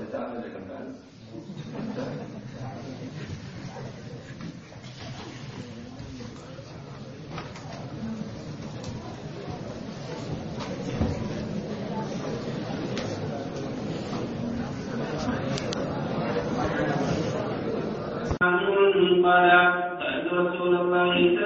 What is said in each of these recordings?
الختام اللي كان قال رسول الله الله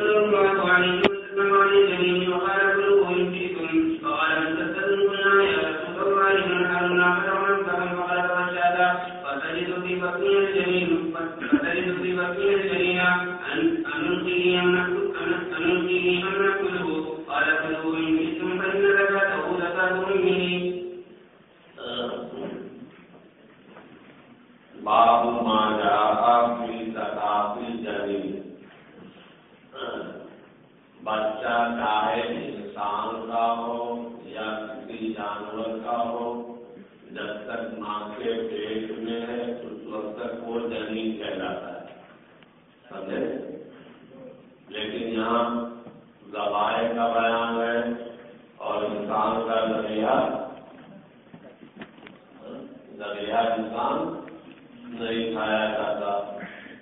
نہیں کھایا جاتا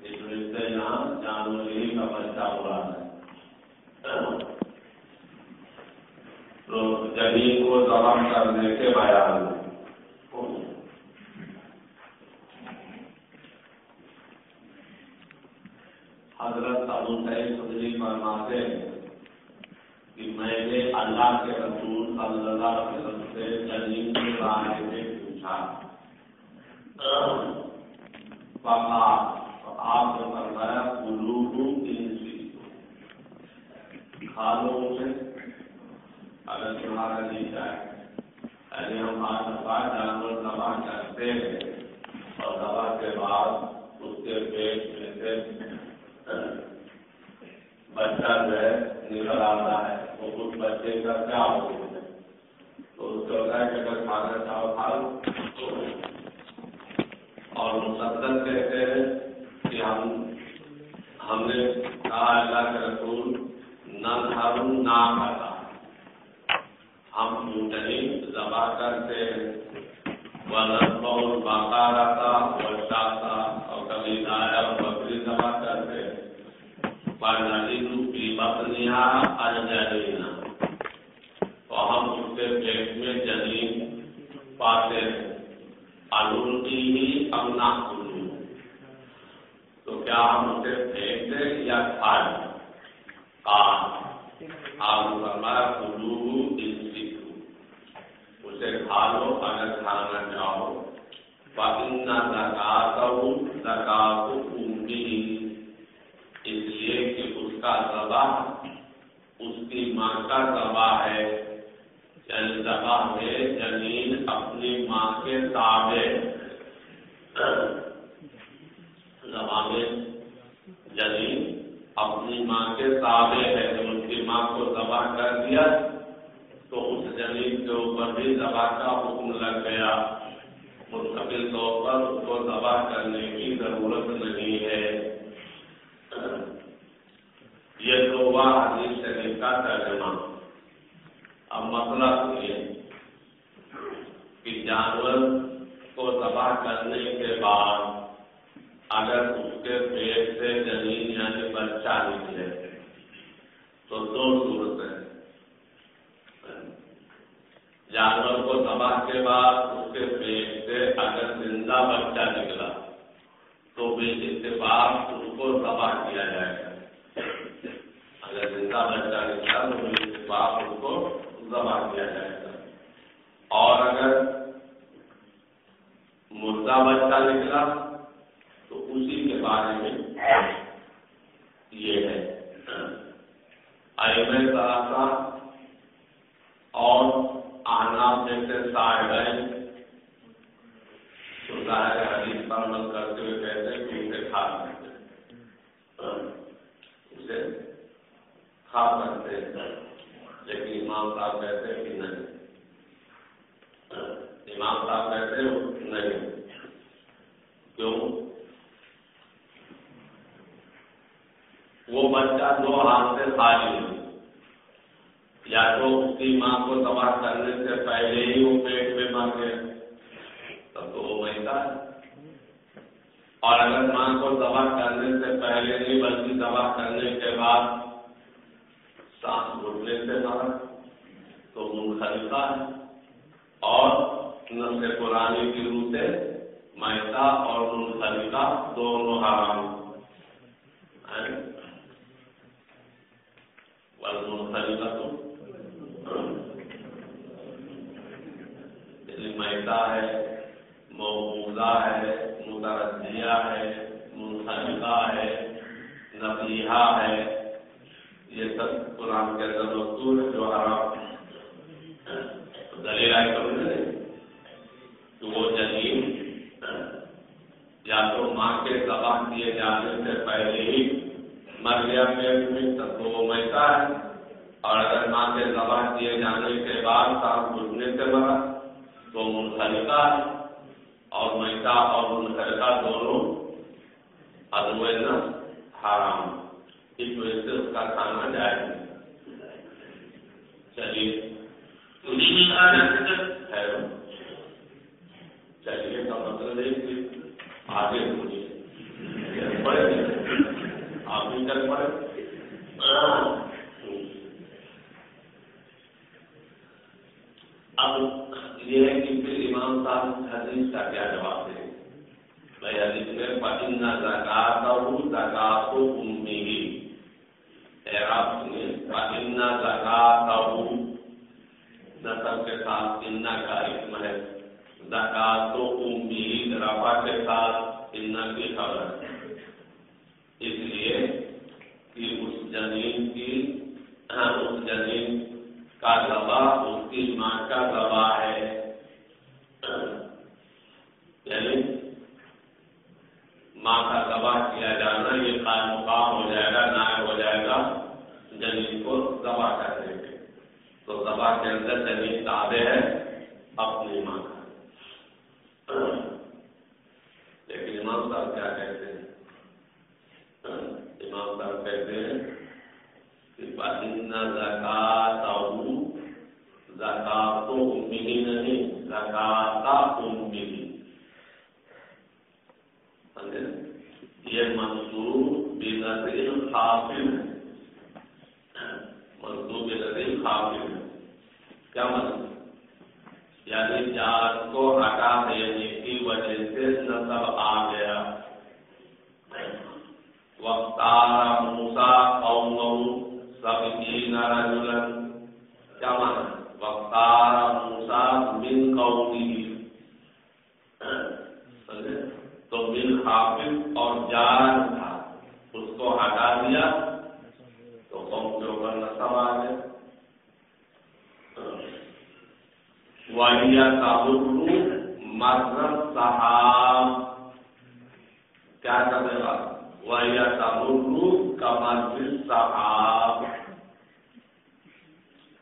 اس وجہ سے یہاں جانور ہی کا بچہ ہوا ہے تو زمین کو ضبط کرنے کے بیان حضرت ابو سعید خدری فرماتے ہیں کہ میں نے اللہ کے رسول صلی اللہ علیہ وسلم سے زمین کے بارے میں پوچھا آپ نے فرمایا کھالوں سے اگر تمہارا نہیں جائے یعنی ہم جانور دبا کرتے ہیں اور دوا کے بعد اس کے پیٹ میں سے بچہ جو ہے نکل آتا ہے، وہ بچے کا کیا ہوتا ہے تو اس کو کہ اگر کھانا چاہو کھا لو اور مسدل کہتے ہیں کہ ہم ہم نے کہا اللہ کے رسول، نہ دھاروں نہ کھاتا۔ ہم اونٹنی دبا کرتے وہ باقا رہتا وہ شاتا اور کبھی دایا اور بکری دبا کرتے پڑھنے کی بکریاں الجلینا تو ہم اس کے پیٹ میں جنین پاتے ہیں۔ الٹی ہی امنا کلو تو کیا ہم اسے پھینک دیں یا کھا لیں؟ آپ کلو اسے کھا لو، اگر کھانا چاہو۔ باقی نہ زکات زکات اونٹی اس لیے کہ اس کا ذبح، اس کی ماں کا ذبح ہے۔ یعنی ذبح زمین اپنی ماں کے تابع۔ زمین اپنی ماں کے تابع ہے، جب ان کی ماں کو ذبح کر دیا، تو اس زمین کے اوپر بھی ذبح کا حکم لگ گیا۔ مستقل طور پر اس کو ذبح کرنے کی ضرورت نہیں ہے۔ یہ تو ہوا حدیث شریف کا ترجمہ۔ اب مسئلہ سنیے کہ جانور کو تباہ کرنے کے بعد اگر اس کے پیٹ سے زمین یعنی بچہ نکلے، تو دو صورت ہے جانور کو تباہ کے بعد اس کے پیٹ سے اگر زندہ بچہ نکلا، تو بے اتفاق اس کو تباہ کیا جائے گا۔ اگر زندہ بچہ نکلا، تو بے اتفاق اس کو ذبح کیا جائے گا۔ اور اگر مردہ بچہ نکلا تو اسی کے بارے میں یہ ہے۔ ایم تراسا اور آنا میں سے تو ظاہر حدیث پر عمل کرتے ہوئے کہتے ہیں کہ اسے کھا سکتے اسے کھا سکتے ہیں۔ لیکن امام صاحب کہتے ہیں کہ نہیں۔ امام صاحب کہتے ہیں نہیں۔ کیوں؟ وہ بچہ دو ہاتھ سے خالی ہے یا تو اس کی ماں کو تباہ کرنے سے پہلے ہی وہ پیٹ میں مر گئے تب تو وہ مہینہ میتا ہے۔ اور اگر ماں کو دوا کرنے سے پہلے نہیں، بلکہ دوا کرنے کے بعد سانس گھٹنے سے مرا تو منخلقہ ہے اور نسل پرانی کی روح سے میتا اور منخلقہ دونوں حرام والمنخلقہ تو یعنی میتا ہے موجودہ ہے، مترجیہ ہے، منخلقہ ہے نبیحہ ہے۔ یہ سب قرآن کے اندر مقصور ہے جو حرام دلیل آئے سمجھ کہ وہ جنین یا تو ماں کے تباہ کیے جانے سے پہلے ہی مر گیا پیٹ میں تب تو وہ میتا ہے۔ اور اگر ماں کے تباہ کیے جانے کے بعد سانس گھٹنے سے مرا تو منخلقہ ہے۔ اور میتا اور منخلقہ دونوں ادوین حرام اس وجہ سے اس کا کھانا جائے چلیے چلیے کا مطلب ہے کہ آگے سنیے پڑھے آپ بھی کر پڑے اب یہ ہے کہ پھر امام صاحب حدیث کا کیا جواب دیں بھائی حدیث میں پتنہ زکات اور زکات کو امی ہی اعراب سنیے پتنہ زکات اور نسب کے ساتھ اننا کا اسم ہے۔ زکات و امی رفا کے ساتھ اننا کی خبر ہے۔ اس لیے کہ اس جنین کی، اس جنین کا دبا اس کی ماں کا دبا ہے۔ یعنی ماں کا دبا کیا جانا، یہ قائم مقام ہو جائے گا، نائب ہو جائے گا، جنین کو دبا کر دیں گے۔ تو دبا کے اندر جنین تابع ہے اپنی ماں کا۔ لیکن امام صاحب کیا کہتے ہیں؟ امام صاحب کہتے ہیں کہ زکات زکات تو نہیں زکات یہ منصوب بنظر خافل ہے۔ منصوب بنظر خافل ہے۔ کیا مطلب یعنی جات کو ہٹا دینے کی وجہ سے نصب آ گیا۔ وقتار موسا قوم سب کی رجلن کیا مانا وقتار موسا من قومی تو من حافظ اور جان تھا۔ اس کو ہٹا دیا تو قوم کے اوپر نصب آ گیا وحیہ تعبر مذہب صحاب کیا کرنے والا وحیہ تعبر کا مذہب صحاب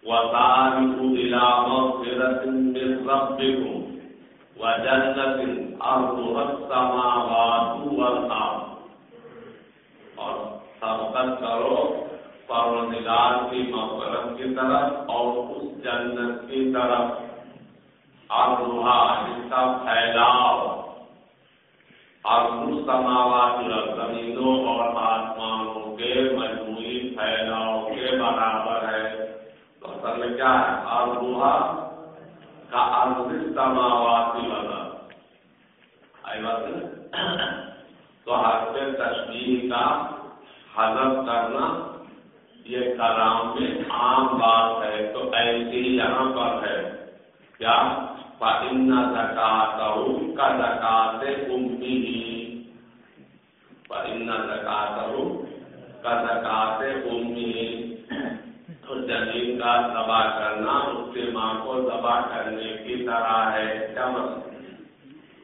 وطارق الى مغفرة من ربكم۔ وجنة أرضها السماوات والأرض اور سبقت کرو پروردگار کی مغفرت کی طرف اور اس جنت کی طرف اور جس کا پھیلاؤ اور سماوات زمینوں اور آسمانوں کے مجموعی پھیلاؤ کے برابر ہے۔ تو اصل میں کیا ہے؟ اور کا ارض سماواتی والا آئی بات تو حرف تشریح کا حضرت کرنا یہ کلام میں عام بات ہے۔ تو ایسے ہی یہاں پر ہے۔ کیا؟ پن زکات روم کا زکات امی ہی پن زکات روم کا زکات امی زمین کا دبا کرنا، اس کے ماں کو دبا کرنے کی طرح ہے۔ کیا مطلب؟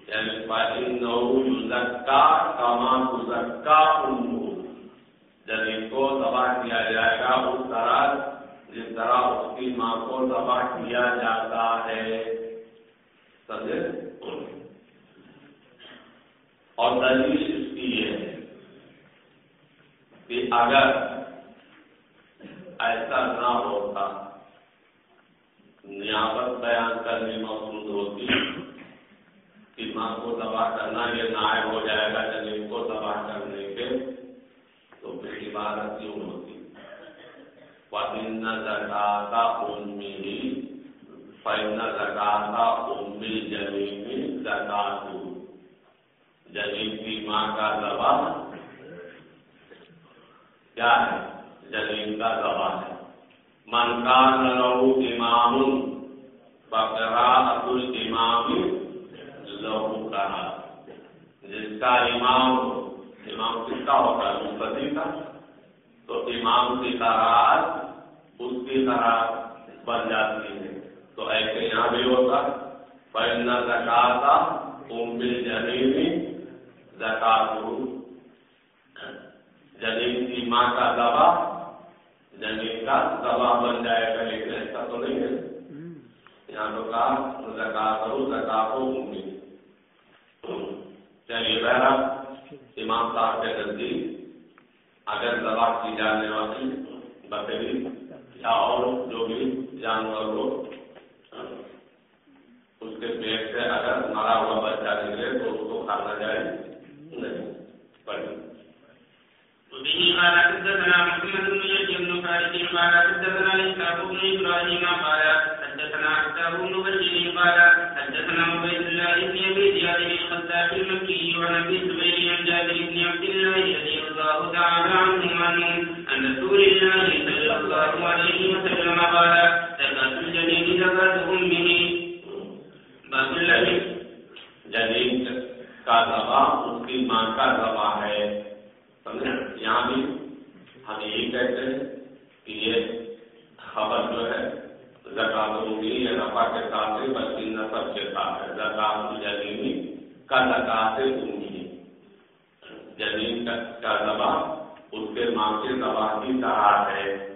یعنی زکا کما زکا جنین کو دبا کیا جائے گا اس طرح، جس طرح اس کی ماں کو دبا کیا جاتا ہے۔ سمجھے؟ اور دلیل اس کی یہ ہے کہ اگر ایسا نہ ہوتا۔ نیابت بیان کرنے مقصود ہوتی۔ کہ ماں کو تباہ کرنا یہ نائب ہو جائے گا زمین کو تباہ کرنے کے تو پھر عبادت کیوں ہوتی؟ پن زکاتا امی پن زکاتا امی زمین زکات زمین کی ماں کا دبا کیا ہے؟ زمین کا دبا ہے۔ من کا لہو امام بکرا ابل امام لہو کہا۔ جس کا امام امام کس کا ہوتا ہے؟ مفتی کا۔ تو امام کی طرح اس کی طرح بن جاتی ہے۔ تو ایسے یہاں بھی ہوتا پہننا زکاتا ام بل جنیمی زکات زمین کی ماں کا دبا زمین کا دبا بن جائے گا لیکن ایسا تو نہیں ہے یہاں تو کہا زکات ہو زکات ہو امی چلیے بہرحال امام صاحب کے نزدیک اگر دبا کی جانے والی بکری یا اور جو بھی جانور ہو اس کے پیٹ سے اگر مرا ہوا بچہ نکلے تو اس کو کھانا جائے نہیں پڑھی وبه قال حدثنا محمد بن يحيى بن فارس قال حدثنا اسحاق بن ابراهيم قال حدثنا عتاب بن بشير قال حدثنا عبيد الله بن ابي زياد الخزاع المكي وعن ابي الزبير عن جابر بن عبد الله رضي الله تعالى عنهم عن رسول الله صلى الله عليه وسلم قال زكاة الجنين زكاة امه باب الله جنین کا دبا اس کی ماں کا دبا ہے. سمجھے یہاں بھی ہم یہی کہتے ہیں کہ یہ خبر جو ہے زکات ہوگی یہ نفع کے ساتھ ہی بلکہ نصب کے ساتھ ہے۔ زکات جنینی کا زکات ہوگی زمین کا دبا اس کے ماں کے دبا کی طرح ہے۔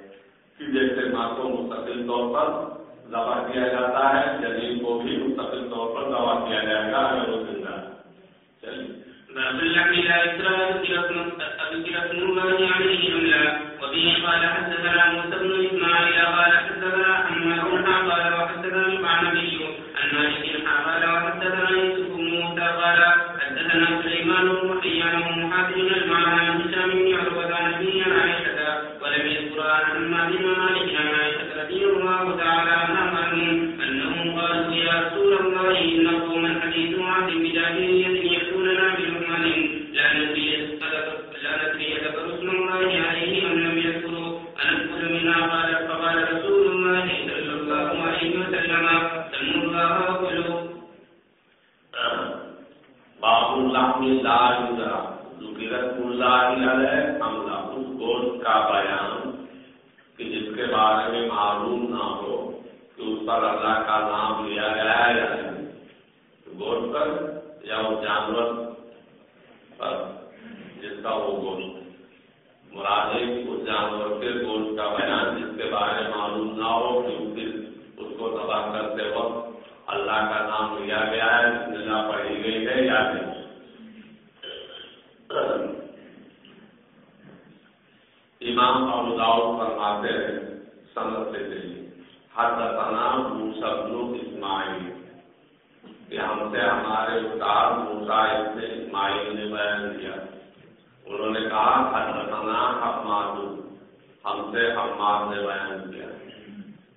کہ جیسے ماں کو مستقل طور پر دبا کیا جاتا ہے۔ زمین کو بھی مستقل طور پر دبا کیا جائے گا۔ اگر وہ زندہ چلیے۔ باب ذكر اسم الله عليه ام لا وبه قال حدثنا موسى بن اسماعيل قال حدثنا پر اللہ کا نام لیا گیا ہے۔ یا نہیں گوشت پر یا اس جانور پر جس کا وہ گوشت مراد ہے اس جانور کے گوشت کا بیان جس کے بارے میں معلوم نہ ہو کہ اس کو تباہ کرتے وقت اللہ کا نام لیا گیا ہے نگاہ پڑھی گئی ہے یا نہیں۔ امام ابو داؤد فرماتے ہیں سنت سے چلیے حدثنا موسیٰ بن اسماعیل۔ کہ ہم سے ہمارے استاد موسیٰ ابن اسماعیل نے بیان کیا۔ انہوں نے کہا، حدثنا حماد، ہم سے حماد نے بیان کیا۔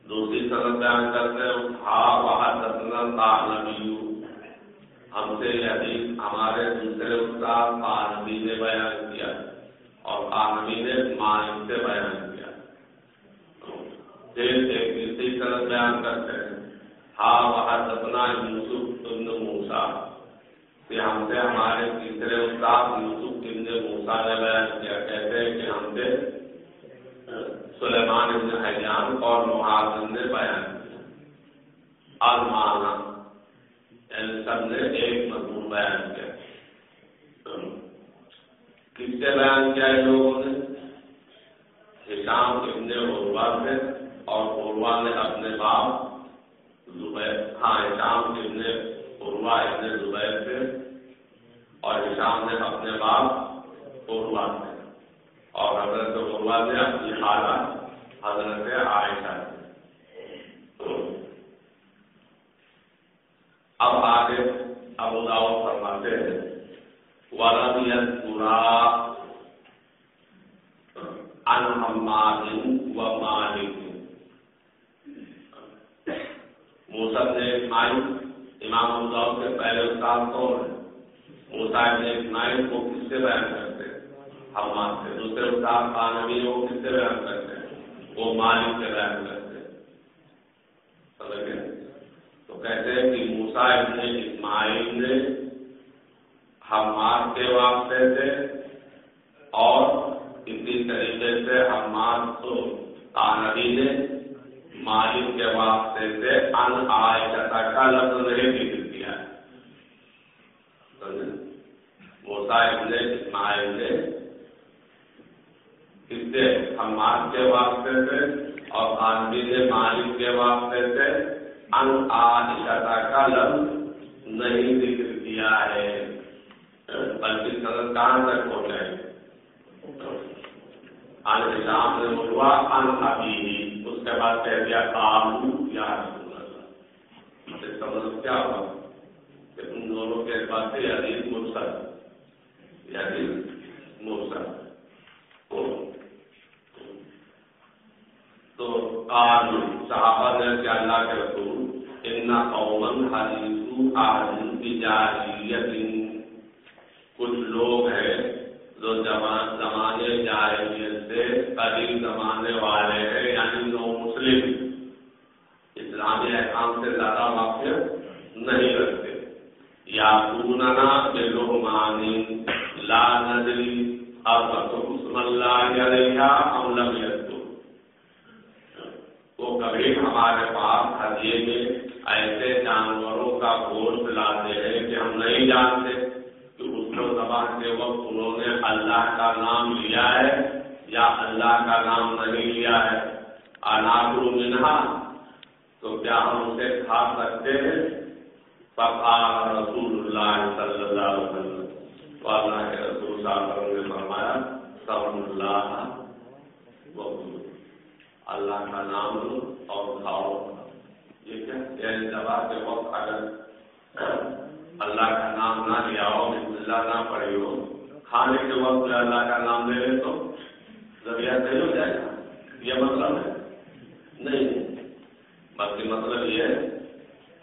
دوسری سنت بیان کرتے ہیں ہا وحدثنا تعلمی ہم سے یہ حدیث ہمارے دوسرے استاد پانوی نے بیان کیا اور پانوی نے مالک سے بیان کیا۔ پھر ایک تیسری طرف بیان کرتے ہیں۔ ہا وحدثنا یوسف ابن موسا کہ ہم سے ہمارے تیسرے استاد یوسف ابن موسا نے بیان کیا۔ کہتے ہیں کہ ہم سے سلیمان ابن حیان اور محاذ نے بیان کیا۔ المانا یعنی سب نے ایک مضمون بیان کیا۔ کس سے بیان کیا ہے لوگوں نے؟ ہشام ابن عروا سے۔ اور عروا نے اپنے باپ زبیر ہاں ہشام ابن عروا ابن زبیر سے، اور ہشام نے اپنے باپ عروا سے۔ اور حضرت عروا نے اپنی خالہ، حضرت عائشہ سے۔ اب آگے ابو داؤ فرماتے ہیں ولم پورا ان و مالک موسم نے اسماعیل، امام ابو کے پہلے استاد کون ہے موسا نے اسماعیل کو کس سے بیان کرتے ہم سے۔ دوسرے استاد خانوی وہ کس سے بیان کرتے ہیں؟ وہ مالک سے بیان کرتے سمجھ گئے؟ تو کہتے ہیں کہ موسا ابن اسماعیل نے حماد کے واسطے سے اور اسی طریقے سے حماد کو تانوی نے مالک کے واسطے سے ان آئے کا لفظ نہیں ذکر کیا۔ ہے موسا ابن اسماعیل نے اس سے حماد کے واسطے سے اور خانوی نے مالک کے واسطے سے ان آئے کا لفظ نہیں ذکر کیا ہے۔ بلکہ سدن کہاں تک ہو جائے آج شام نے بولوا ان ابھی اس کے بعد کہہ دیا کام یا رسول اللہ۔ اسے سمجھ کیا ہوا کہ ان دونوں کے بعد سے عزیز مرسل عزیز مرسل۔ تو آج صحابہ نے کہ اللہ کے رسول، ان قومن حدیث آج کی جاہلیت کچھ لوگ ہیں جو زمانے جاہلیت سے قدیم زمانے والے ہیں یعنی نو مسلم، اسلامی احکام سے زیادہ واقف نہیں رکھتے۔ یا پورنا بے لوگ مانی لا ندری اب حکم اللہ علیہ عملم وہ کبھی ہمارے پاس ہدیے میں ایسے جانوروں کا گوشت لاتے ہیں کہ ہم نہیں جانتے۔ زبان کے وقت انہوں نے اللہ کا نام لیا ہے یا اللہ کا نام نہیں لیا ہے اناگر منہا، تو کیا ہم اسے کھا سکتے ہیں؟ پکا رسول اللہ صلی اللہ علیہ وسلم۔ تو اللہ کے رسول صلی اللہ علیہ وسلم نے فرمایا سب اللہ اللہ کا نام لو اور کھاؤ۔ یہ کیا؟ یعنی دبا کے وقت اگر اللہ کا نام نہ لیا ہو بسم اللہ نہ پڑھی ہو کھانے کے وقت اللہ کا نام لے لے تو زبیہ صحیح ہو جائے گا۔ یہ مطلب ہے۔ نہیں، بلکہ مطلب یہ ہے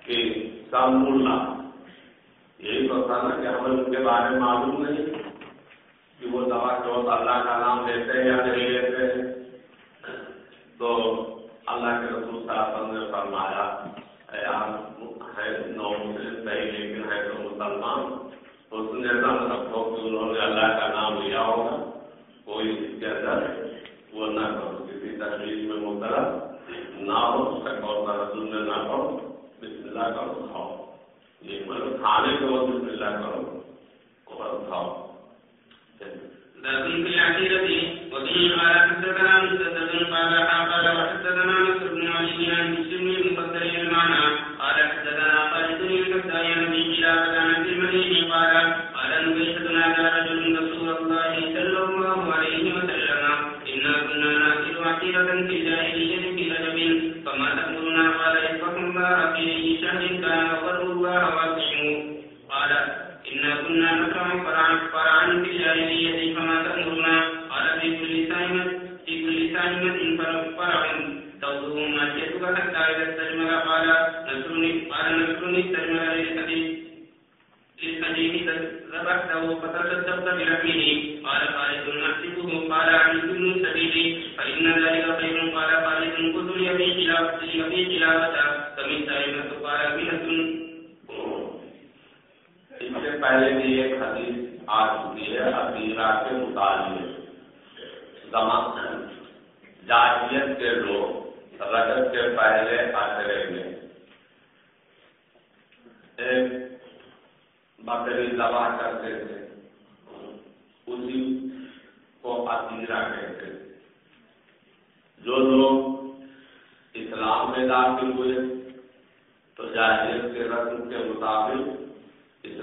کہ سام اللہ یہی تو تھا نا کہ ہمیں ان کے بارے میں معلوم نہیں کہ وہ دوا کے وقت اللہ کا نام لیتے ہیں یا نہیں لیتے ہیں۔ تو اللہ کے رسول صاحب نے فرمایا نو مسلم صحیح لیکن ہے تو مسلمان رکھو کہ انہوں نے اللہ کا نام لیا ہوگا کوئی اس کے اندر وہ نہ کرو کسی میں مبتلا نہ ہو رسول میں نہ کرو بسم اللہ کرو کھاؤ یہ مطلب کھانے کے وقت بسم اللہ کرو اور کھاؤ لكن في العقيدة قال حدثنا مسدد قال وحدثنا نصر بن علي عن مسلم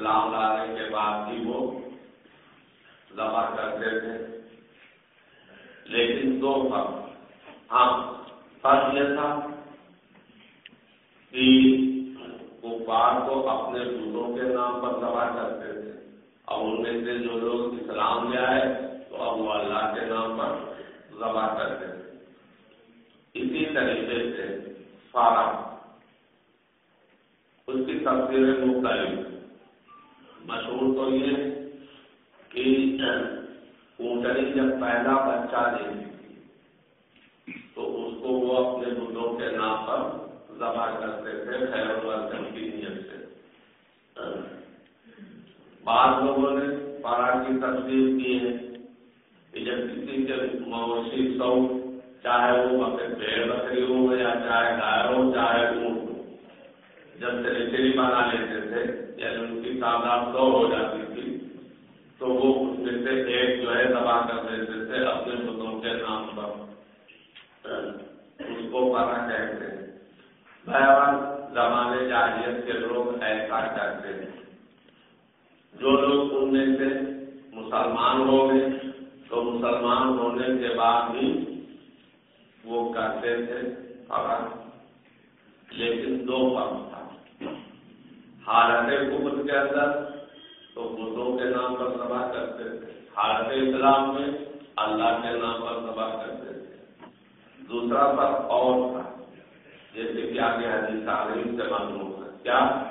اسلام لانے کے بعد بھی وہ ذبح کرتے تھے لیکن دو فرق۔ ہاں فرق یہ تھا کہ وہ کفار کو اپنے بتوں کے نام پر سوار کرتے تھے۔ اور ان میں سے جو لوگ اسلام لے آئے تو اب وہ اللہ کے نام پر ذبح کرتے تھے۔ اسی طریقے سے فارا اس کی تصویریں مختلف۔ مشہور تو یہ کہ اونٹنی جب پہلا بچہ دیتی تو اس کو وہ اپنے بدھوں کے نام پر ذبح کرتے تھے، خیر الوطن کی نیت سے۔ بعض لوگوں نے پارا کی تصویر کی ہے کہ جب کسی کے مویشی سو، چاہے وہ اپنے پیڑ بکری ہو یا چاہے گائے ہو، چاہے اونٹ جب تریچری بنا لیتے تھے یعنی ان کی تعداد دو ہو جاتی تھی، تو وہ اس میں سے ایک جو ہے دبا کر دیتے تھے اپنے بدھوں کے نام پر۔ اس کو پارا کہتے ہیں۔ بہرحال زمانے جاہلیت کے لوگ ایسا کرتے ہیں۔ جو لوگ ان میں سے مسلمان ہو گئے، تو مسلمان ہونے کے بعد بھی وہ کرتے تھے۔ لیکن دو فرق حالت کفر کے اندر تو بتوں کے نام پر سبا کرتے تھے۔ حالت اسلام میں اللہ کے نام پر سبا کرتے تھے۔ دوسرا فرق اور تھا۔ جیسے کہ آگے حدیث عالم سے معلوم ہے۔ کیا؟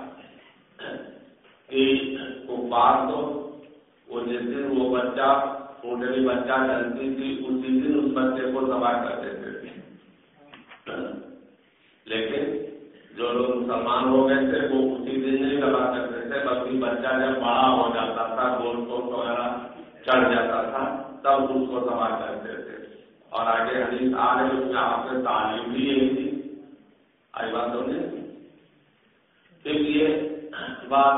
کہ کفار تو وہ جس دن وہ بچہ اونٹنی بچہ ڈلتی تھی، اسی دن اس بچے کو سوار کر دیتے تھے۔ لیکن جو لوگ مسلمان ہو گئے تھے، وہ اسی دن نہیں دبا کرتے تھے، بلکہ بچہ جب بڑا ہو جاتا تھا، گول کو وغیرہ چڑھ جاتا تھا، تب اس کو سوار کرتے تھے۔ اور آگے حدیث آ رہے اس میں آپ سے تعلیم بھی یہی تھی۔ آئی بات سمجھے؟ پھر یہ بات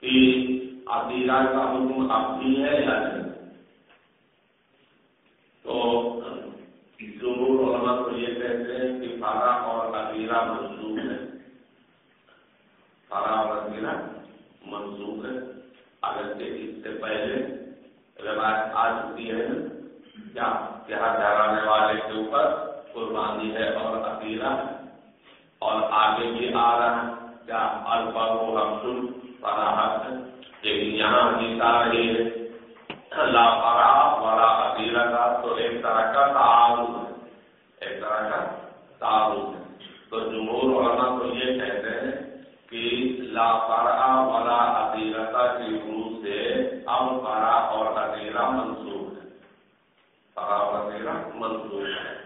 کہ عقیدہ کا حکم اب بھی ہے یا نہیں؟ تو ضرور علماء تو یہ کہتے ہیں کہ فارا اور عقیدہ منسوخ ہے فارا اور عقیدہ منسوخ ہے اگر کہ اس سے پہلے روایت آ چکی ہے کیا یہاں ٹھہرانے والے کے اوپر قربانی ہے اور عقیدہ اور آگے بھی آ رہا ہے کیا الفا کو ہم فراہت لیکن یہاں حدیث آ رہی ہے لا فرا والا عقیدہ کا تو ایک طرح کا تعارض ہے۔ ایک طرح کا تعارض ہے۔ تو جمہور علماء تو یہ کہتے ہیں کہ لا فرا والا عقیدہ کی روح سے اب فرا اور عقیدہ منسوخ ہے فرا اور عقیدہ منسوخ ہے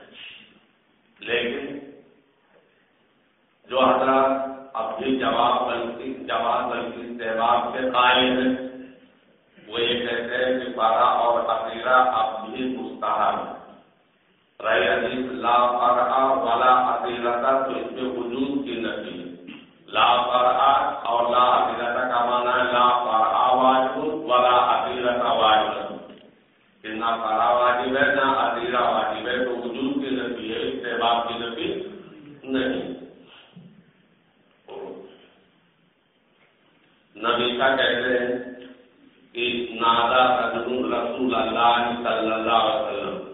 لیکن جو حضرات اب بھی جواب بلکہ جواب بلکہ تہوار کے قائم ہیں۔ وہ یہ کہتے ہیں کہ بارہ اور عقیرہ اب بھی مستحب رہی حدیث، لا فرا والا عقیرہ تھا تو اس میں وجود کی نفی لا فرا اور لا عقیرہ کا مانا ہے لا فرا واجب والا عقیرہ کا واجب۔ کہ نہ فرا واجب ہے، نہ عقیرہ واجب ہے، تو وجود کی نفی ہے تہوار کی نفی نہیں۔ نبی کا کہتے ہیں کہ نادا رسول رسول اللہ صلی اللہ علیہ وسلم۔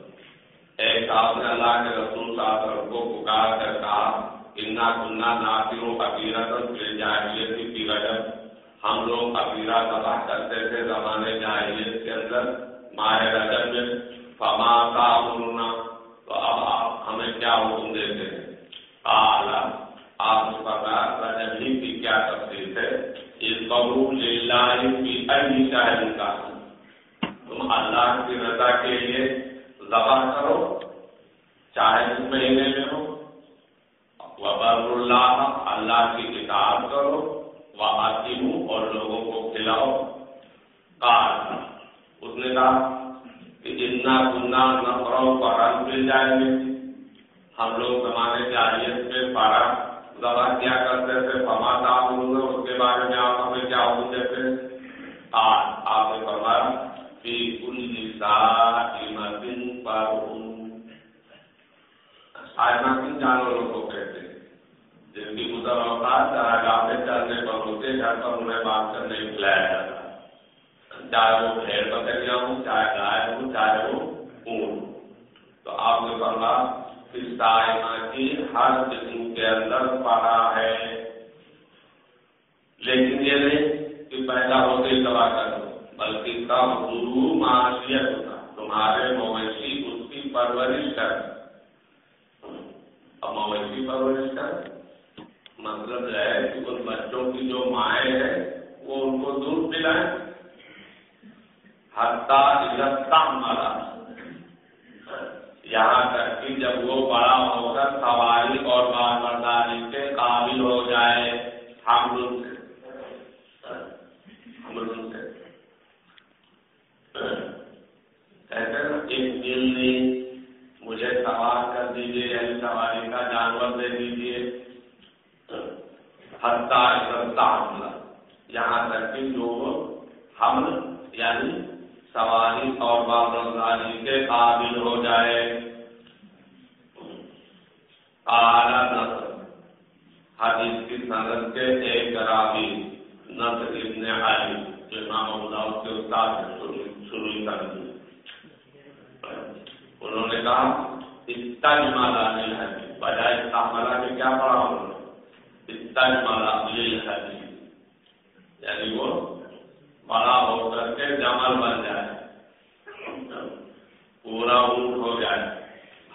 ایک آپ نے اللہ کے رسول صلی اللہ علیہ وسلم کو پکار کر کہا، انا کنہ ناطروں عقیرت جاہلیت کی رجب ہم لوگ عقیرہ تباہ کرتے تھے زمانے جاہلیت کے اندر، ماہ رجب میں۔ فما کا امرنا تو اب آپ ہمیں کیا حکم دیتے ہیں؟ اعلیٰ آپ نے پتا رجب ہی کی کیا تفصیل ہے؟ قبول للہ کی ای شاہد کا۔ تم اللہ کی رضا کے لیے ذبح کرو۔ چاہے اس مہینے میں ہو۔ وبر اللہ اللہ کی کتاب کرو۔ وہ حاکم اور لوگوں کو کھلاؤ۔ کار اس نے کہا کہ جتنا گنا نفروں پر مل جائیں گے ہم لوگ زمانے جاہلیت میں پارا ذبح کیا کرتے تھے؟ فما تعاون اس کے بارے میں آپ ہمیں کیا حکم دیتے ہیں؟ آج آپ نے فرمایا کہ کل قیمت پر سائنسی جانوروں کو کہتے ہیں۔ جن کی گزر اوقات چاہے گاتے چلنے پر ہوتے، گھر پر انہیں بات کرنے کھلایا جاتا۔ چاہے وہ بھیڑ بکریاں ہوں، چاہے گائے ہوں، چاہے وہ اونٹ۔ تو آپ نے فرمایا کی ہر قسم کے اندر پڑا ہے۔ لیکن یہ نہیں کہ پیدا ہوتے دبا کر دو، بلکہ کب گرو معاشیت ہوتا۔ تمہارے مویشی اس کی پرورش کر۔ اب مویشی پرورش کر۔ مطلب ہے کہ ان بچوں کی جو مائیں ہیں، وہ ان کو دودھ پلائیں۔ حتیٰ ہمارا یہاں تک کہ جب وہ بڑا ہو کر سواری اور بار برداری کے قابل ہو جائے، ہم ایک دل نے مجھے سوار کر دیجیے یعنی سواری کا جانور دے دیجیے حتیٰ حملہ یہاں تک کہ جو حمل یعنی سواری اور بابرداری کے قابل ہو جائے۔ اعلیٰ نسل حدیث کی صنعت کے ایک راوی نسل ابن علی، جو امام ابو کے استاد نے شروع کر دی۔ انہوں نے کہا استعمال نہیں ہے۔ بجائے استعمال کے کیا پڑھا انہوں نے؟ استعمال یہ ہے۔ یعنی وہ بڑا ہو کر کے جمل بن جائے۔ پورا اونٹ ہو جائے۔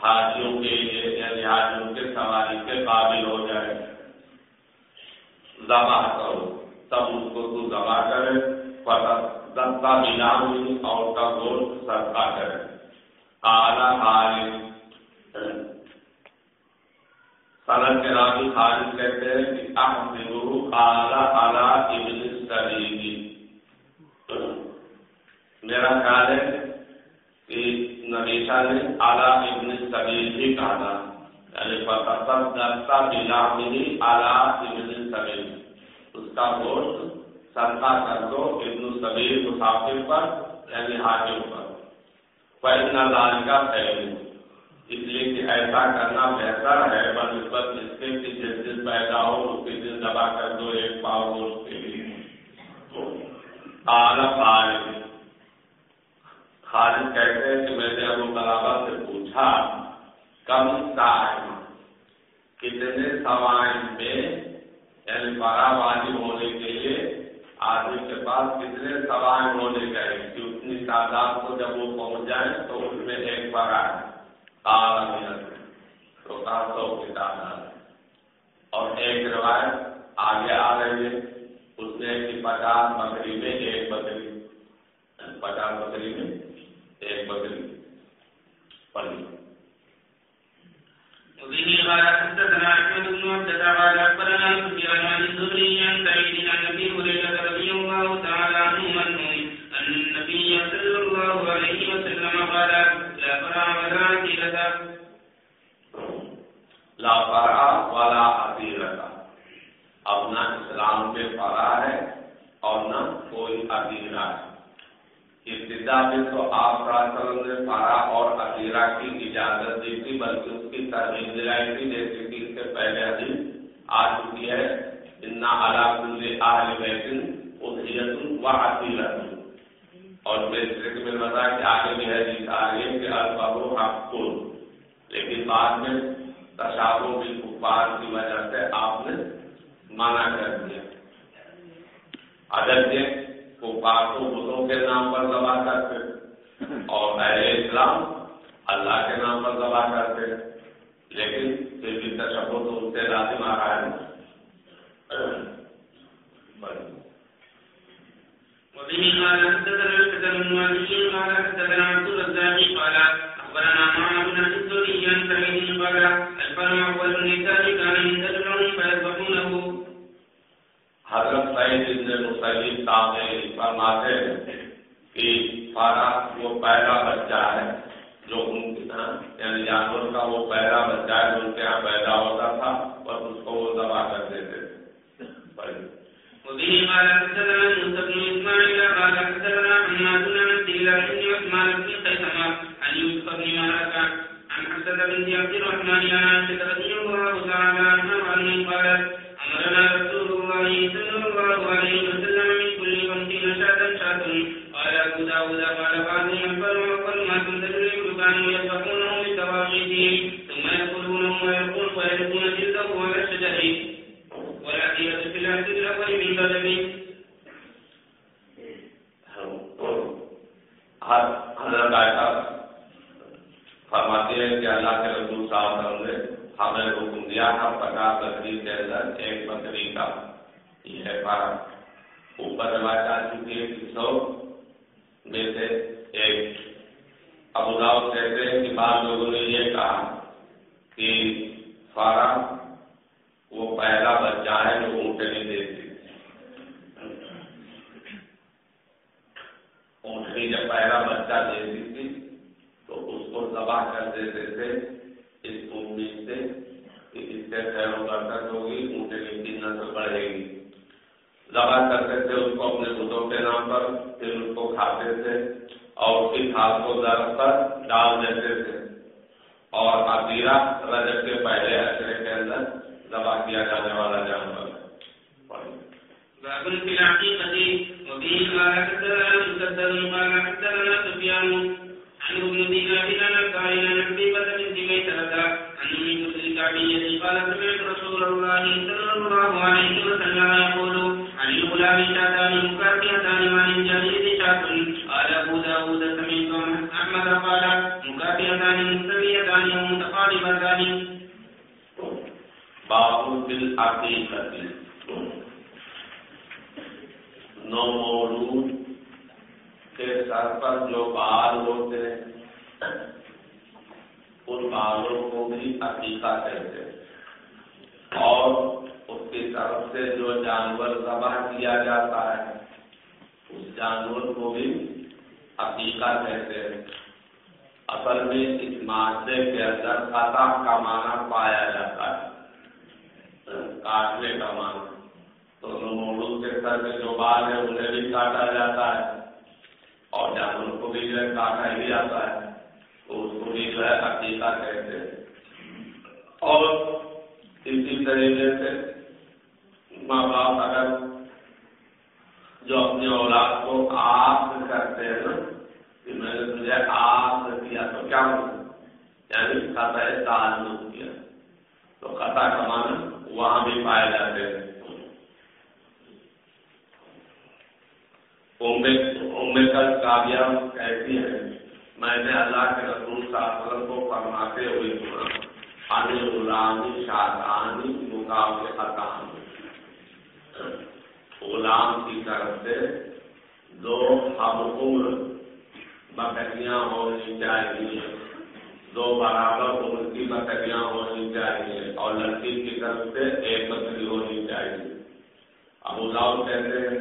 حاجیوں کے لیے یعنی حاجیوں کے سواری کے قابل ہو جائے۔ ذبح کرو۔ تب اس کو تو ذبح کرے۔ دستا بنا ہوئی اور کا گوشت سرکا کرے۔ اعلیٰ خالد۔ سلن کے راجو خالد کہتے ہیں کہ احمد اعلیٰ اعلیٰ ابن سلیمی میرا خیال ہے کہ نبیشا نے اعلیٰ ابن سبیل بھی کہا تھا۔ یعنی دستا بلا بھی اعلیٰ ابن سبیل۔ اس کا گوشت سرتا کر دو ابن سبیل مسافر پر یعنی حاکم پر۔ پیسہ لال کا پہلو اس لیے کہ ایسا کرنا بہتر ہے، بنسبت اس کے کہ جس دن پیدا ہو، اس کے دن دبا کر دو ایک پاؤ گوشت کے لیے۔ اعلیٰ خالد خالد کہتے ہیں کہ میں نے ابو طلبا سے پوچھا، کم سائن کتنے سوائن میں یعنی بڑا واجب ہونے کے لیے آدمی کے پاس کتنے سوائن ہونے چاہیے؟ کہ اتنی تعداد کو جب وہ پہنچ جائیں تو اس میں ایک بڑا ہے تو کہا سو کی تعداد اور ایک روایت آگے آ رہی ہے۔ اس میں کہ پچاس بکری میں ایک بکری یعنی پچاس بکری میں ایک بکری پلی وبه قال حدثنا احمد بن عبد قال اخبرنا سفيان عن الزهري عن سعيد عن ابي هريره رضي الله تعالى عنه ان النبي صلى الله عليه وسلم قال لا فرع ولا عقيلة لا فرع ولا عقيلة اب نہ اسلام میں فرا ہے اور نہ کوئی ہے۔ ابتدا میں تو آپ نے پارا اور عقیرہ کی اجازت دی تھی، بلکہ اس کی ترمیم دلائی تھی۔ جیسے کہ اس سے پہلے دن آ چکی ہے، انا اور میں بتا کہ آگے بھی ہے جس آگے کہ البابو حق۔ لیکن بعد میں تشابوں کی کفار کی وجہ سے آپ نے منع کر دیا۔ ادب کو پاکوں بتوں کے نام پر دبا کرتے اور اہل اسلام اللہ کے نام پر دبا کرتے لیکن پھر بھی تشبو تو اس سے لازم آ رہا ہے۔ وبه قال حدثنا الحسن بن مالك قال حدثنا عبد الرزاق قال اخبرنا معاذ بن الزهري عن سعيد قال الفرع اول كان يندلعهم فيذبحونه حضرت سعید ابن مسلم صاحب فرماتے ہیں کہ فارا وہ پہلا بچہ ہے جو ان کے یعنی جانور کا وہ پہلا بچہ ہے جو ان کے یہاں پیدا ہوتا تھا اور اس کو وہ دبا کر دیتے تھے وبه قال حدثنا موسى بن اسماعيل قال حدثنا حماد بن عبد الله بن عثمان بن خيثمة عن يوسف بن مالك عن حفصة بنت عبد الرحمن عن عائشة رضي الله تعالى عنها وعنه قالت أمرنا رسول الله صلى الله عليه وسلم من كل خمسين شاة شاة قال أبو داود قال بعضهم الفرع أول ما تنزل كانوا يذبحونه بتواقيتهم ثم يأكلونه ويلقون ويلقون جلده على الشجر والعقيدة في العهد الأول من بدل حضرت آئٹا فرماتے ہیں کہ اللہ کے رسول صاحب وسلم نے ہمیں حکم بکری کے اندر ایک بکری کا۔ یہ ہے فرق اوپر روایت آ چکی ہے کہ سو۔ میں سے ایک ابو داؤد کہتے ہیں کہ بعض لوگوں نے یہ کہا کہ فارا وہ پہلا بچہ ہے جو اونٹنی دیتی اونٹنی جب پہلا بچہ دیتی تھی تو اس کو تباہ کر دیتے تھے اس امید سے۔ اس سے خیر و برکت ہوگی اونٹنی کی نسل بڑھے گی۔ ذبح کرتے تھے، اس کو اپنے بتوں کے نام پر، پھر اس کو کھاتے تھے اور اس کی کھاد کو درخت پر ڈال دیتے تھے۔ اور عبیرہ رجب کے پہلے اشرے کے اندر ذبح کیا جانے والا جانور۔ باب العقيقة وفيه قال حدثنا مسدد قال حدثنا سفيان عن ابن دينار عن كائن عن حبيبة بنت ميسرة الكعبية قال سمعت رسول الله صلى الله عليه وسلم يقول عن الغلام شاتان مكافئتان وعن الجارية شاة قال أبو داود سمعت أحمد قال مكافئتان مستويتان ومتقاربتان باب بالعقیقت نو مولود کے سر پر جو بال ہوتے ہیں بالوں کو بھی عقیقہ کہتے ہیں۔ اور اس کی طرف سے جو جانور ذبح کیا جاتا ہے، اس جانور کو بھی عقیقہ کہتے ہیں۔ اصل میں اس معاشرے کے اندر خطا کا معنی پایا جاتا ہے۔ کاٹنے کا معنی۔ تو مولود کے سر میں جو بال ہے، انہیں بھی کاٹا جاتا ہے۔ اور جانور کو بھی جو ہے، کاٹا ہی جاتا ہے تو اس کو بھی جو ہے عقیقہ کہتے ہیں۔ اور اسی طریقے سے ماں باپ اگر جو اپنی اولاد کو آپ کرتے ہیں نا، کہ میں نے تجھے آپ کیا، تو کیا ہو یعنی خطا تعلق کیا۔ تو خطا کا معنی وہاں بھی پائے جاتے ہیں۔ کامیاب کہتی ہے؟ میں نے اللہ کے رسول صلی اللہ علیہ وسلم کو فرماتے ہوئے سنا ان غلامی شادانی مقابلے خطان غلام کی طرف سے دو ہم عمر بکریاں ہونی چاہیے۔ دو برابر عمر کی بکریاں ہونی چاہیے اور لڑکی کی طرف سے ایک بکری ہونی چاہیے۔ ابو داؤد کہتے ہیں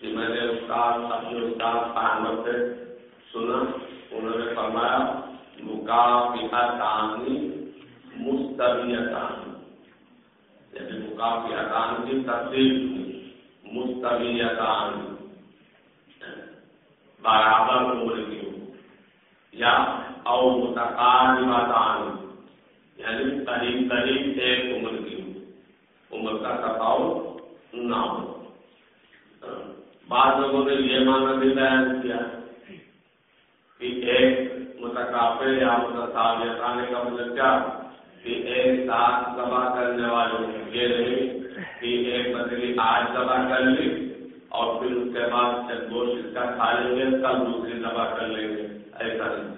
کہ میں نے استاد، اپنے استاد احمد سے سنا۔ انہوں نے فرمایا مقابلہ کہانی مستبیتان یعنی مقابلہ کی تفصیل۔ مستبیتان برابر عمر کی۔ یا اور متقاربتان یعنی قریب قریب ایک عمر کی۔ عمر کا تفاوت نہ ہو۔ بعض لوگوں نے یہ مانا بھی بیان کیا۔ کہ ایک متقابل یا متقابل کا مطلب کیا کہ ایک ساتھ سبا کرنے والے یہ نہیں کہ ایک بکری آج دبا کر لی اور پھر اس کے بعد جب گوشت اس کا کھا لیں گے تب دوسری دبا کر لیں گے ایسا نہیں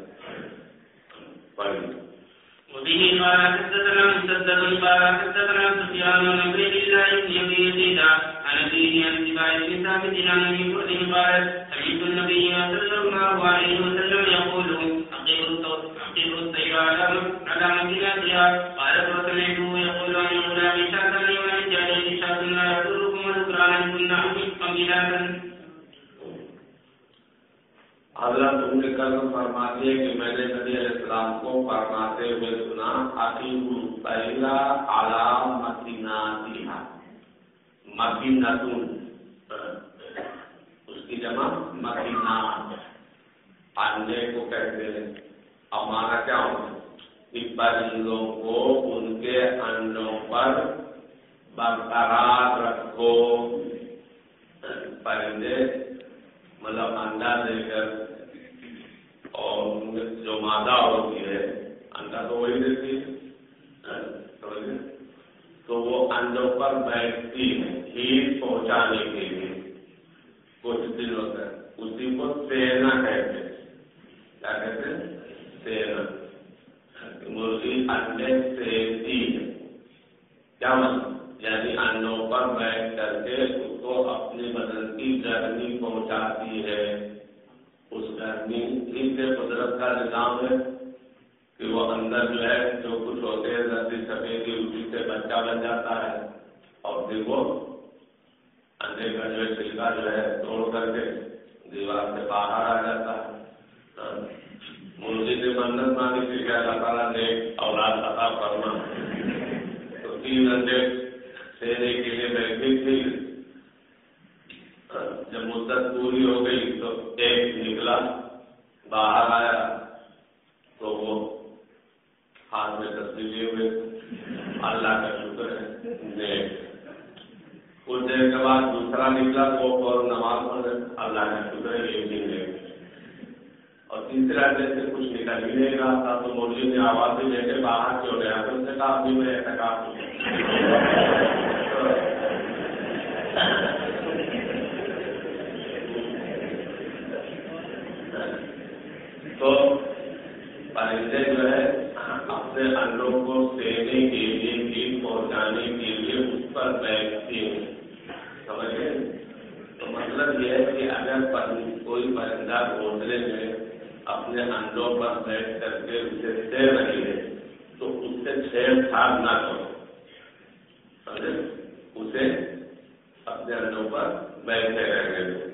وبه قال حدثنا مسدد قال حدثنا سفيان بن عبيد الله بن يزيد عن ابيه عن سباع بن ثابت عن ابي بكر قال سمعت النبي صلى الله عليه وسلم يقول اقيموا السير على على مدينتها قال فسمعته يقول عن الغلام شاة وعن الجارية شاة لا يضركم وذكران كن قبيلة حضرت ان کے کل فرماتے ہیں کہ میں نے نبی علیہ السلام کو فرماتے ہوئے سنا عقیب پہلا علام مکینا دیا مکینتون اس کی جمع مکینا انڈے کو کہتے ہیں اب مانا کیا ہوتا پرندوں کو ان کے انڈوں پر برقرار رکھو۔ پرندے مطلب انڈا دے کر اور جو مادہ ہوتی ہے انڈا تو وہی دیتی ہے۔ ہاں، تو وہ انڈوں پر بیٹھتی ہے، ہیٹ پہنچانے کے لیے۔ کچھ دن ہوتا ہے۔ اسی کو تیرنا کہتے ہیں۔ کیا کہتے ہیں؟ تیرنا ہاں، مرغی انڈے تیرتی ہے۔ کیا مطلب؟ یعنی انوں پر بیٹھ کر کے اس کو اپنے بدن کی گرمی پہنچاتی ہے، اس گرمی سے قدرت کا نظام ہے کہ وہ اندر جو ہے، جو کچھ ہوتے ہیں زردی سفیدی اسی سے بچہ بن جاتا ہے۔ اور پھر وہ اندھے کا جو ہے سلکا جو ہے، توڑ کر کے دیوار سے باہر آ جاتا ہے۔ منشی نے منت مانی پھر اللہ تعالیٰ نے اولاد عطا فرما تو تین اندھے دینے کے لیے بیٹھی تھی جب مدت پوری ہو گئی تو ایک نکلا، باہر آیا تو وہ ہاتھ میں تصویر لیے ہوئے۔ اللہ کا شکر ہے، نیک۔ کچھ دیر کے بعد دوسرا نکلا تو اور نماز پڑھ اللہ کا شکر ہے ایک دن لے اور تیسرا دن سے کچھ نکل ہی نہیں رہا تھا تو مولوی نے آواز بھی لے کے باہر کیوں گیا تو اس نے کہا، ابھی میں احتکاب ہوں۔ تو پرندے جو ہے، اپنے انڈوں کو سینے کے لیے ہیٹ پہنچانے کے لیے اس پر بیٹھتے ہیں۔ سمجھے تو مطلب یہ ہے کہ اگر کوئی پرندہ گھونسلے میں اپنے انڈوں پر بیٹھ کر کے اسے سیر رہی ہے، تو اس سے چھیڑ چھاڑ نہ کرو۔ سمجھے؟ اسے اپنے انڈوں پر بیٹھے رہنے دو۔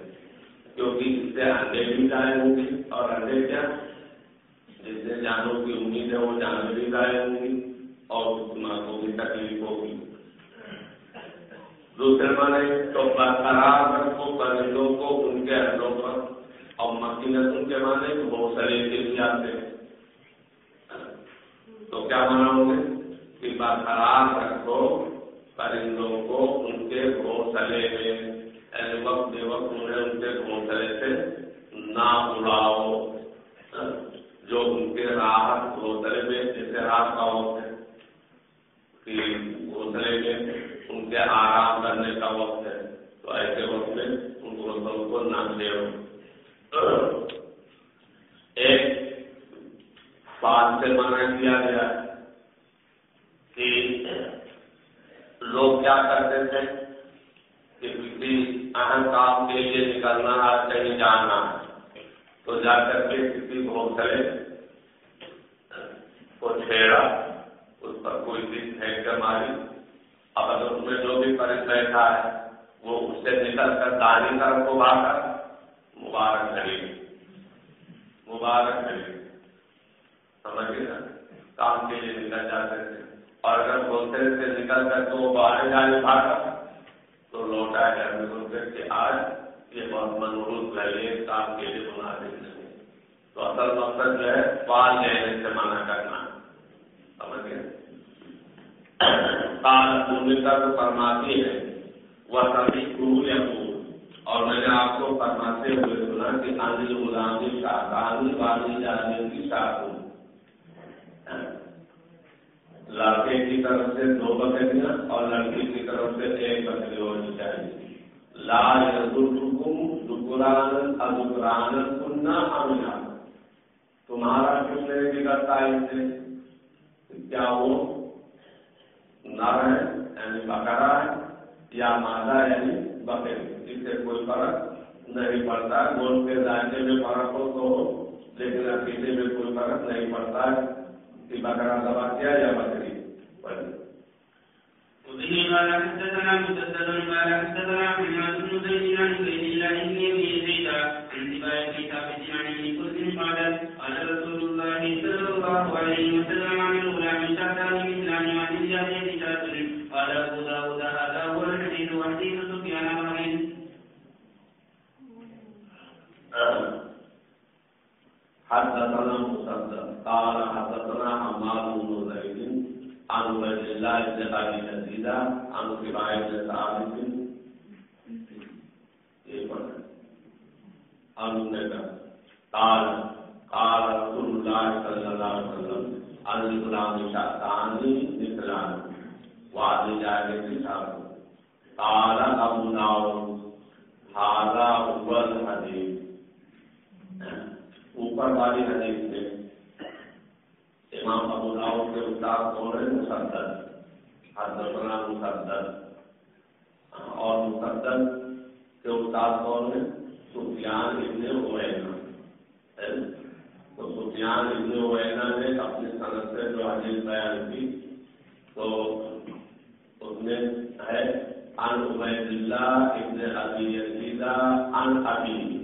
کیونکہ اس سے انڈے بھی ضائع ہوں گے اور انڈے کیا؟ جس سے جانوں کی امید ہے وہ جانور بھی ضائع ہوں گی اور کو بھی تکلیف ہوگی۔ دوسرے مانے تو برقرار رکھو پرندوں کو، ان کے انڈوں پر۔ اور مکینت ان کے مانے گھونسلے کے لیے آتے تو کیا مانا ہوں گے؟ کہ برقرار رکھو پرندوں کو، ان کے گھونسلے میں وقت بے وقت انہیں ان کے گھونسلے سے نہ اڑاؤ جو ان کے راحت گھونسلے میں جیسے رات کا وقت ہے۔ کہ گھونسلے میں ان کے آرام کرنے کا وقت ہے۔ تو ایسے وقت میں ان گھونسلوں کو نہ چھیڑو۔ ایک بات سے منع کیا گیا کہ لوگ کیا کرتے تھے؟ کہ کسی اہم کام کے لیے نکلنا ہے کہیں جانا۔ ہے تو جا کر کے کسی گھونسلے کو چھیڑا۔ اس پر کوئی چیز پھینک کر ماری۔ اب اگر اس میں جو بھی پرند بیٹھا ہے، وہ اس سے نکل کر دانی طرف کو بھاگا مبارک گھڑی مبارک گھڑی سمجھے نا؟ کام کے لیے نکل جاتے تھے۔ اور اگر گھونسلے سے نکل کر تو باہر جانے بھاگا تو لوٹا گھر میں بول کر کہ آج یہ بہت منحوس ہے کام کے لیے بنا دیتے تو اصل مقصد جو ہے پال لینے سے منع کرنا۔ سمجھ گئے؟ کال بھومکا تو فرماتی ہے وہ سبھی گرو یا اور میں نے آپ کو فرماتے ہوئے سنا کہ انل غلامی کا کانی والی جانے کی شاخ ہوں لڑکے کی طرف سے دو بکریاں اور لڑکی کی طرف سے ایک بکری ہونی چاہیے۔ لال حکم ادکران کننا امنا تمہارا کچھ نہیں بگڑتا اس سے کیا وہ نر ہے یعنی بکرا ہے، یا مادہ یعنی بکری اس سے کوئی فرق نہیں پڑتا۔ گول کے ذائقے میں فرق ہو تو لیکن عقیدے میں کوئی فرق نہیں پڑتا۔ ہے دبا کیا یا بکری بنی وبه قال حدثنا مسدد قال حدثنا حماد بن زيد عن زيد الله بن ابي زيد عن سباية بن ثابت عن ابن كرد قال قال رسول الله صلى الله عليه وسلم عن الغلام شاتان مثلان وعن الجارية شات قال ابو داود هذا هو الحديث وحديث سفيان الغريب. حدثنا مسدد، قال حدثنا حماد بن زيد عن عبد الله بن ابي يزيد عن سباية بن ثابت. قال قال رسول الله صلى الله عليه وسلم الغلام شاتان مثلان وعد جارية شات قال ابو داود هذا هو الحديث. اوپر والی حدیث میں امام ابو داؤد کے استاد کون ہے مسدد حدثنا مسدد۔ اور مسدد کے استاد کون ہے سفیان ابن اوینا تو سفیان ابن اوینا نے اپنی صنعت سے جو حدیث بیان کی، تو اس میں ہے ان عبید اللہ ابن ابی یزیدہ ان ابی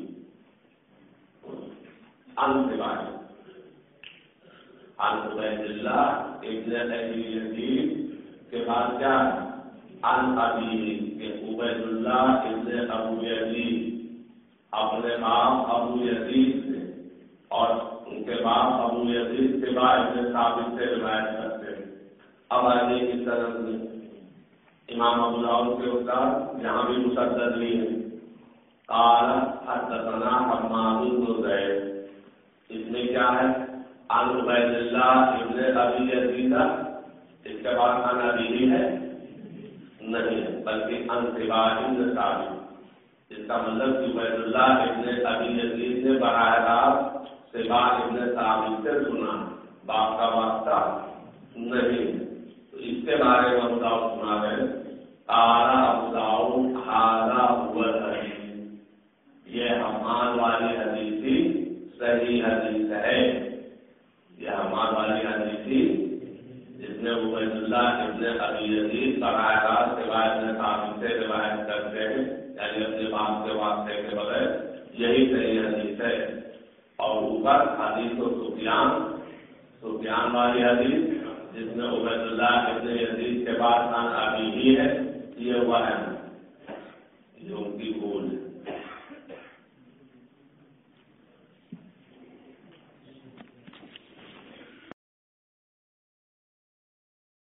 ان سے بات ان ابن ابی یزید کے بعد کیا ان ابی کہ عبید اللہ ابن ابو یزید، اپنے آپ ابو یزید سے اور ان کے باپ ابو یزید کے بعد ابن ثابت سے روایت کرتے ہیں۔ اب آگے کی طرف میں امام ابو داؤد کے استاد یہاں بھی مسدد لی ہے قال حدثنا حماد بن زید۔ اس میں کیا ہے عبید اللہ ابن ابی یزید اس کے بعد ان ابی ہے؟ نہیں ہے بلکہ ان سوا اس کا مطلب کہ عبید اللہ ابن ابی یزید نے براہ راست سوا ابن ثابت سے سنا۔ باپ کا واسطہ؟ نہیں۔ ہے تو اس کے بارے میں ابو داؤد سنا رہے آرا ابو داؤد ہارا ہوا یہ حماد والی حدیث تھی۔ صحیح حدیث ہے، یہ حماد والی حدیث تھی، جس میں عبید اللہ ابن ابی یزید براہ راست روایت میں ثابت سے روایت کرتے ہیں یعنی اپنے باپ کے واسطے کے بغیر یہی صحیح حدیث ہے۔ اور اوپر حدیث و سفیان سفیان والی حدیث، جس میں عبید اللہ ابن یزید کے بعد خان ابھی ہی ہے، یہ ہوا ہے جو ان کی